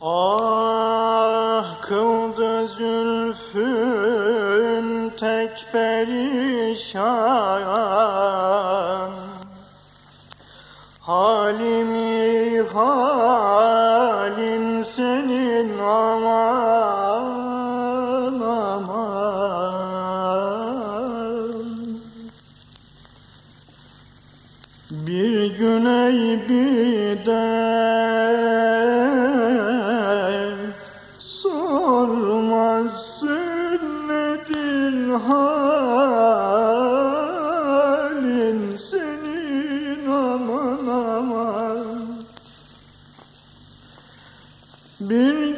Ah kıldı zülfün tek perişan. Halimi halin senin aman aman. Bir güney bir de Bir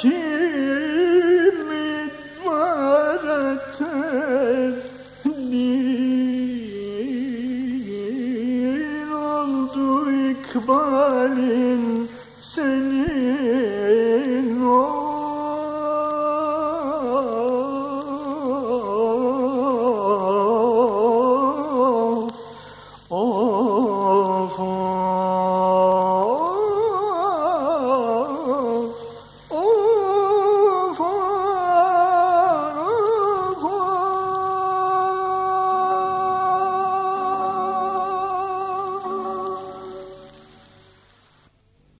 kimin var etendin oldu ikbalin.